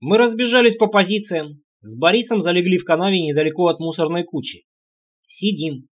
Мы разбежались по позициям. С Борисом залегли в канаве недалеко от мусорной кучи. Сидим.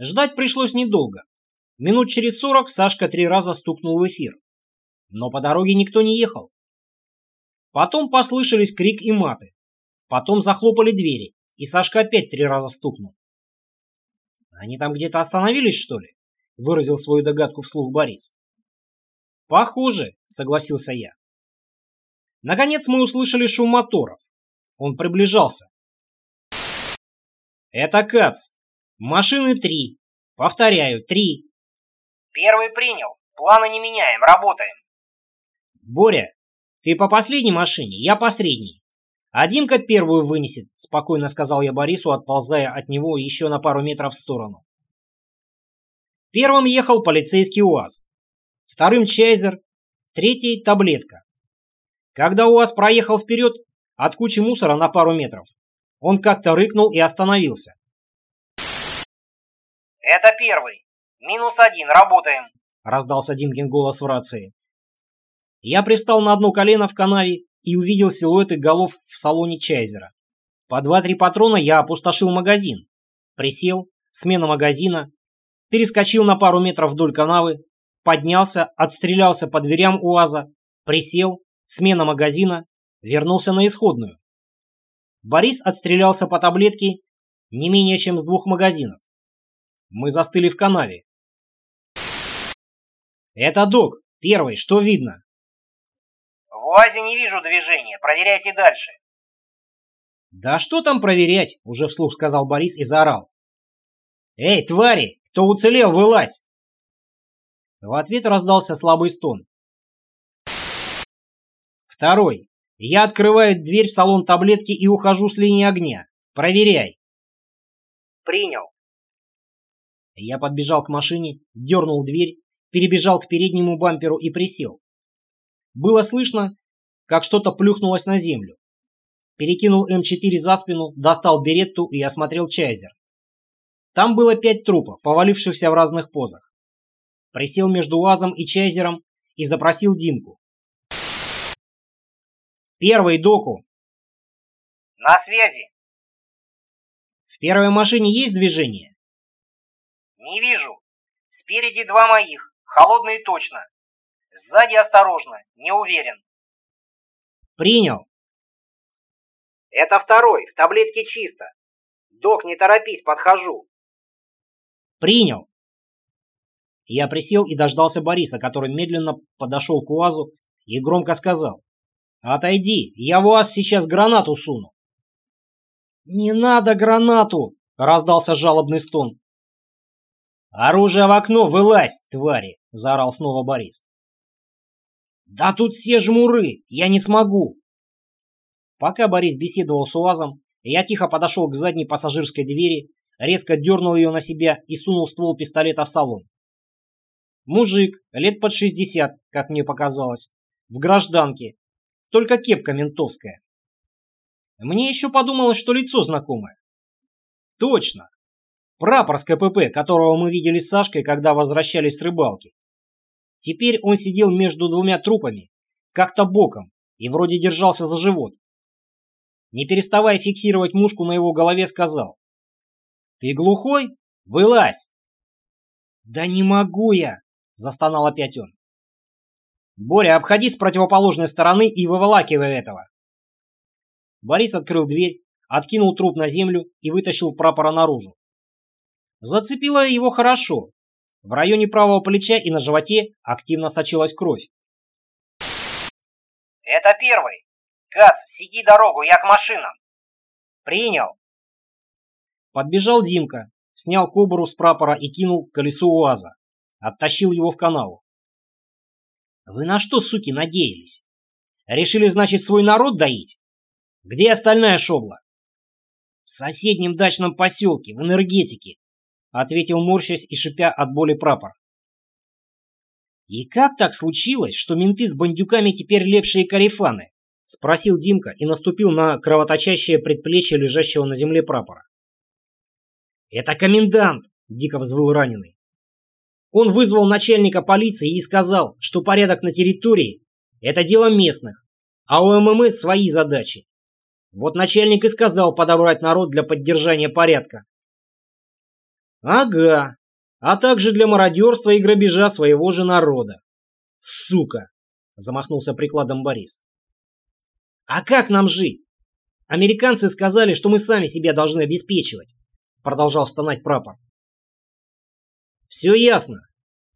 Ждать пришлось недолго. Минут через сорок Сашка три раза стукнул в эфир. Но по дороге никто не ехал. Потом послышались крик и маты. Потом захлопали двери, и Сашка опять три раза стукнул. «Они там где-то остановились, что ли?» — выразил свою догадку вслух Борис. «Похоже», — согласился я. Наконец мы услышали шум моторов. Он приближался. «Это Кац. Машины три. Повторяю, три». «Первый принял. Планы не меняем, работаем». «Боря, ты по последней машине, я по средней. А Димка первую вынесет», — спокойно сказал я Борису, отползая от него еще на пару метров в сторону. Первым ехал полицейский УАЗ, вторым Чайзер, третий таблетка. Когда УАЗ проехал вперед от кучи мусора на пару метров, он как-то рыкнул и остановился. «Это первый. Минус один. Работаем», — раздался Димкин голос в рации. Я пристал на одно колено в канаве и увидел силуэты голов в салоне Чайзера. По два-три патрона я опустошил магазин. Присел, смена магазина, перескочил на пару метров вдоль канавы, поднялся, отстрелялся по дверям УАЗа, присел, смена магазина, вернулся на исходную. Борис отстрелялся по таблетке не менее чем с двух магазинов. Мы застыли в канаве. «Это док. Первый. Что видно?» «В УАЗе не вижу движения. Проверяйте дальше». «Да что там проверять?» — уже вслух сказал Борис и заорал. «Эй, твари! Кто уцелел, вылазь!» В ответ раздался слабый стон. Второй. Я открываю дверь в салон таблетки и ухожу с линии огня. Проверяй. Принял. Я подбежал к машине, дернул дверь, перебежал к переднему бамперу и присел. Было слышно, как что-то плюхнулось на землю. Перекинул М4 за спину, достал беретту и осмотрел Чайзер. Там было пять трупов, повалившихся в разных позах. Присел между УАЗом и Чайзером и запросил Димку. Первый доку. На связи. В первой машине есть движение? Не вижу. Спереди два моих. Холодные точно. Сзади осторожно. Не уверен. Принял. Это второй. В таблетке чисто. Док, не торопись, подхожу. Принял. Я присел и дождался Бориса, который медленно подошел к УАЗу и громко сказал. «Отойди, я в УАЗ сейчас гранату суну». «Не надо гранату!» — раздался жалобный стон. «Оружие в окно, вылазь, твари!» — заорал снова Борис. «Да тут все жмуры, я не смогу!» Пока Борис беседовал с УАЗом, я тихо подошел к задней пассажирской двери, резко дернул ее на себя и сунул ствол пистолета в салон. Мужик, лет под 60, как мне показалось, в гражданке, только кепка ментовская. Мне еще подумалось, что лицо знакомое. Точно. Прапор с КПП, которого мы видели с Сашкой, когда возвращались с рыбалки. Теперь он сидел между двумя трупами, как-то боком, и вроде держался за живот. Не переставая фиксировать мушку на его голове, сказал. «Ты глухой? Вылазь!» «Да не могу я!» – застонал опять он. «Боря, обходи с противоположной стороны и выволакивай этого!» Борис открыл дверь, откинул труп на землю и вытащил прапора наружу. Зацепило его хорошо. В районе правого плеча и на животе активно сочилась кровь. «Это первый. Кац, сиди дорогу, я к машинам». «Принял». Подбежал Димка, снял кобуру с прапора и кинул к колесу УАЗа. Оттащил его в канаву. «Вы на что, суки, надеялись? Решили, значит, свой народ доить? Где остальная шобла?» «В соседнем дачном поселке, в энергетике», — ответил морщась и шипя от боли прапор. «И как так случилось, что менты с бандюками теперь лепшие карифаны?» — спросил Димка и наступил на кровоточащее предплечье лежащего на земле прапора. «Это комендант!» — дико взвыл раненый. Он вызвал начальника полиции и сказал, что порядок на территории – это дело местных, а у ММС свои задачи. Вот начальник и сказал подобрать народ для поддержания порядка. Ага, а также для мародерства и грабежа своего же народа. Сука! Замахнулся прикладом Борис. А как нам жить? Американцы сказали, что мы сами себя должны обеспечивать. Продолжал стонать прапор. Все ясно.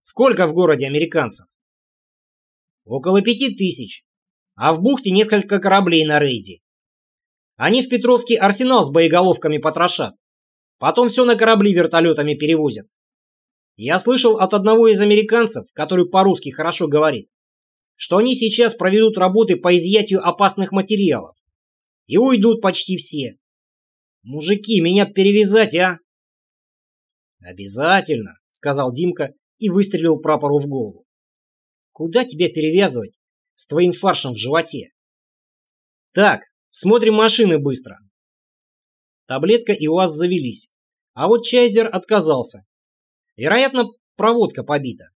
Сколько в городе американцев? Около пяти тысяч. А в бухте несколько кораблей на рейде. Они в Петровский арсенал с боеголовками потрошат. Потом все на корабли вертолетами перевозят. Я слышал от одного из американцев, который по-русски хорошо говорит, что они сейчас проведут работы по изъятию опасных материалов. И уйдут почти все. Мужики, меня перевязать, а? Обязательно, сказал Димка и выстрелил прапору в голову. Куда тебя перевязывать с твоим фаршем в животе? Так, смотрим машины быстро. Таблетка и УАЗ завелись, а вот Чайзер отказался. Вероятно, проводка побита.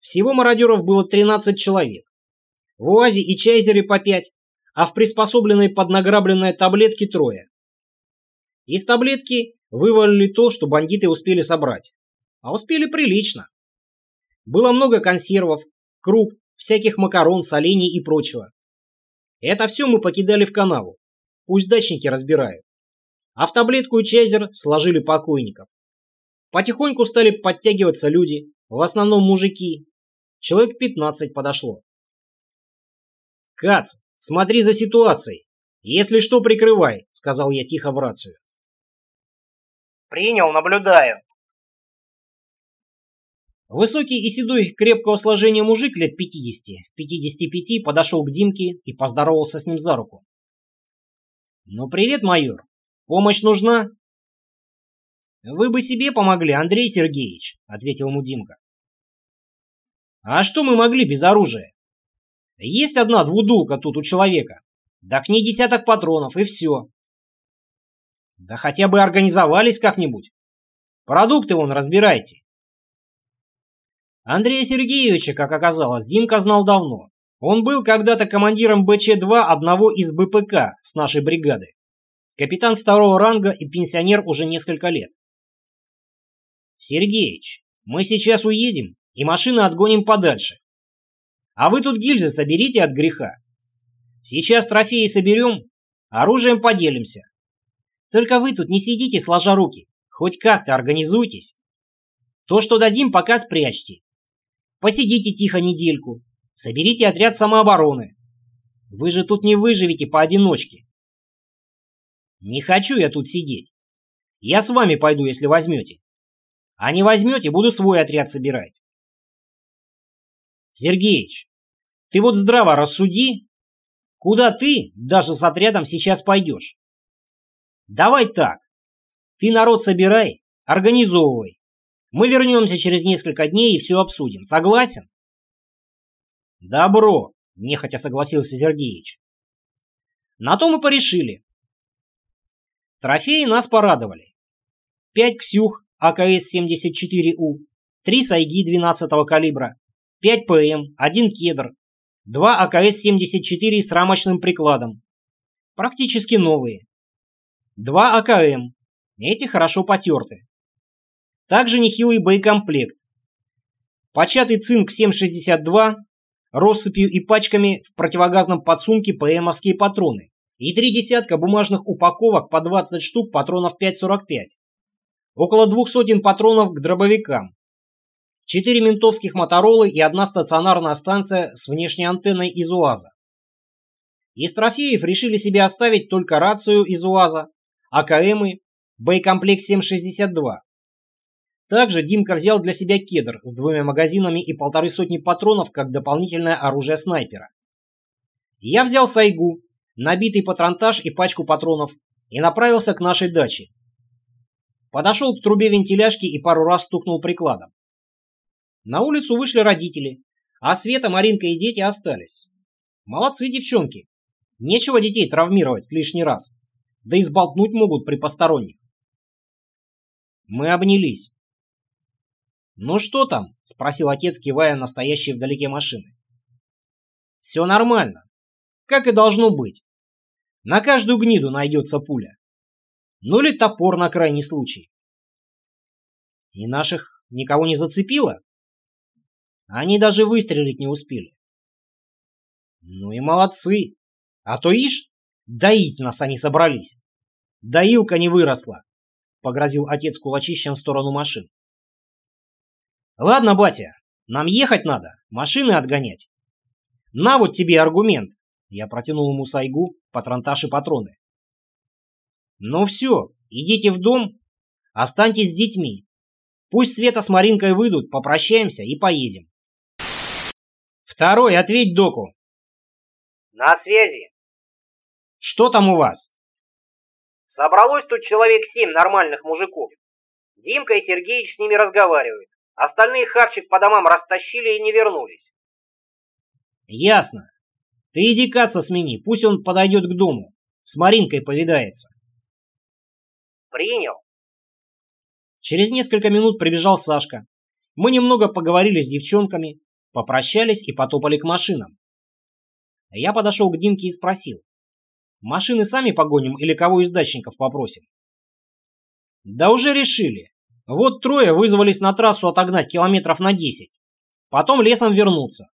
Всего мародеров было 13 человек. В УАЗе и Чайзере по 5, а в приспособленной под награбленные таблетки трое. Из таблетки вывалили то, что бандиты успели собрать. А успели прилично. Было много консервов, круп, всяких макарон, солений и прочего. Это все мы покидали в канаву. Пусть дачники разбирают. А в таблетку и чайзер сложили покойников. Потихоньку стали подтягиваться люди, в основном мужики. Человек 15 подошло. «Кац, смотри за ситуацией. Если что, прикрывай», — сказал я тихо в рацию. «Принял, наблюдаю», Высокий и седой крепкого сложения мужик лет 50, 55 подошел к Димке и поздоровался с ним за руку. «Ну, привет, майор. Помощь нужна?» «Вы бы себе помогли, Андрей Сергеевич», — ответил ему Димка. «А что мы могли без оружия? Есть одна двудулка тут у человека. Да к ней десяток патронов, и все. Да хотя бы организовались как-нибудь. Продукты вон разбирайте. Андрея Сергеевича, как оказалось, Димка знал давно. Он был когда-то командиром БЧ-2 одного из БПК с нашей бригады. Капитан второго ранга и пенсионер уже несколько лет. «Сергеич, мы сейчас уедем и машины отгоним подальше. А вы тут гильзы соберите от греха. Сейчас трофеи соберем, оружием поделимся. Только вы тут не сидите сложа руки, хоть как-то организуйтесь. То, что дадим, пока спрячьте. Посидите тихо недельку. Соберите отряд самообороны. Вы же тут не выживете поодиночке. Не хочу я тут сидеть. Я с вами пойду, если возьмете. А не возьмете, буду свой отряд собирать. Сергеич, ты вот здраво рассуди, куда ты даже с отрядом сейчас пойдешь. Давай так. Ты народ собирай, организовывай. Мы вернемся через несколько дней и все обсудим. Согласен? Добро, нехотя согласился Сергеич. На то мы порешили. Трофеи нас порадовали. Пять «Ксюх» АКС-74У, три «Сайги» 12-го калибра, пять ПМ, один «Кедр», два АКС-74 с рамочным прикладом. Практически новые. Два АКМ. Эти хорошо потерты. Также нехилый боекомплект. Початый цинк 7,62, россыпью и пачками в противогазном подсумке ПМовские патроны и три десятка бумажных упаковок по 20 штук патронов 5,45. Около двух сотен патронов к дробовикам. Четыре ментовских моторолы и одна стационарная станция с внешней антенной из УАЗа. Из трофеев решили себе оставить только рацию из УАЗа, АКМы, боекомплект 7,62. Также Димка взял для себя кедр с двумя магазинами и полторы сотни патронов как дополнительное оружие снайпера. Я взял сайгу, набитый патронтаж и пачку патронов, и направился к нашей даче. Подошел к трубе вентиляшки и пару раз стукнул прикладом. На улицу вышли родители, а Света, Маринка и дети остались. Молодцы девчонки. Нечего детей травмировать лишний раз. Да и сболтнуть могут при посторонних. Мы обнялись. «Ну что там?» – спросил отец, кивая на стоящие вдалеке машины. «Все нормально. как и должно быть. На каждую гниду найдется пуля. Ну или топор на крайний случай. И наших никого не зацепило? Они даже выстрелить не успели. Ну и молодцы. А то ишь, доить нас они собрались. Доилка не выросла, погрозил отец кулачищем в сторону машин. Ладно, батя, нам ехать надо, машины отгонять. На вот тебе аргумент. Я протянул ему сайгу, патронтаж и патроны. Ну все, идите в дом, останьтесь с детьми. Пусть Света с Маринкой выйдут, попрощаемся и поедем. Второй, ответь доку. На связи. Что там у вас? Собралось тут человек семь нормальных мужиков. Димка и Сергеич с ними разговаривают. Остальные харчик по домам растащили и не вернулись. Ясно. Ты иди Каца смени, пусть он подойдет к дому. С Маринкой повидается. Принял. Через несколько минут прибежал Сашка. Мы немного поговорили с девчонками, попрощались и потопали к машинам. Я подошел к Димке и спросил. Машины сами погоним или кого из дачников попросим? Да уже решили. Вот трое вызвались на трассу отогнать километров на 10. Потом лесом вернуться.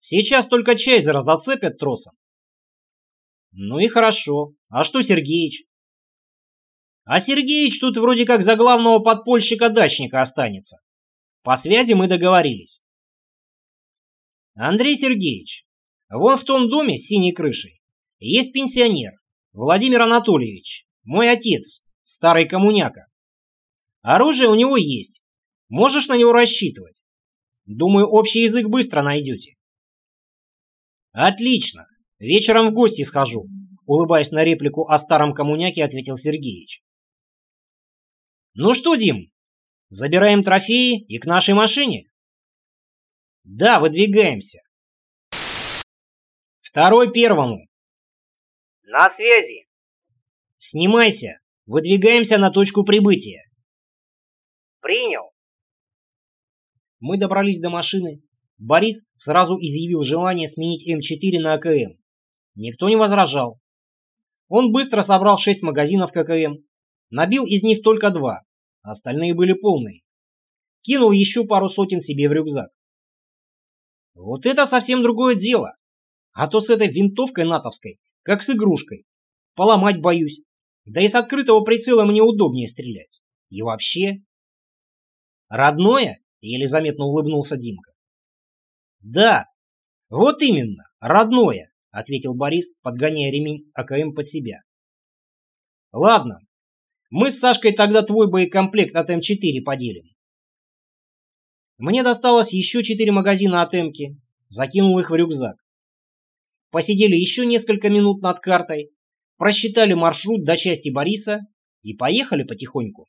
Сейчас только Чайзера зацепят тросом. Ну и хорошо. А что Сергеич? А Сергеич тут вроде как за главного подпольщика-дачника останется. По связи мы договорились. Андрей Сергеевич, вон в том доме с синей крышей есть пенсионер, Владимир Анатольевич, мой отец, старый коммуняка. Оружие у него есть, можешь на него рассчитывать. Думаю, общий язык быстро найдете. Отлично, вечером в гости схожу, улыбаясь на реплику о старом коммуняке, ответил Сергеич. Ну что, Дим, забираем трофеи и к нашей машине? Да, выдвигаемся. Второй первому. На связи. Снимайся. Выдвигаемся на точку прибытия. Принял. Мы добрались до машины. Борис сразу изъявил желание сменить М4 на АКМ. Никто не возражал. Он быстро собрал шесть магазинов ККМ, набил из них только два, остальные были полные. Кинул еще пару сотен себе в рюкзак. Вот это совсем другое дело. А то с этой винтовкой натовской, как с игрушкой. Поломать боюсь. Да и с открытого прицела мне удобнее стрелять. И вообще... Родное? Еле заметно улыбнулся Димка. Да, вот именно, родное, ответил Борис, подгоняя ремень АКМ под себя. Ладно, мы с Сашкой тогда твой боекомплект от М4 поделим. Мне досталось еще четыре магазина от Эмки, закинул их в рюкзак. Посидели еще несколько минут над картой, просчитали маршрут до части Бориса и поехали потихоньку.